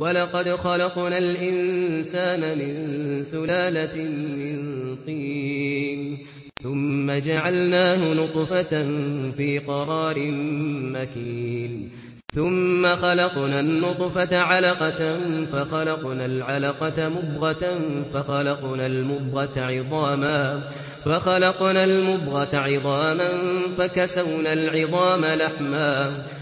ولقد خلقنا الإنسان من سلالة من طين ثم جعلناه نطفة في قرار مكين ثم خلقنا النطفة علقة فخلقنا العلقة مضغة فخلقنا المضغة عظاما فخلقنا المضغة عظاما فكسونا العظام لحما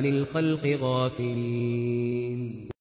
عن الخلق غافلين.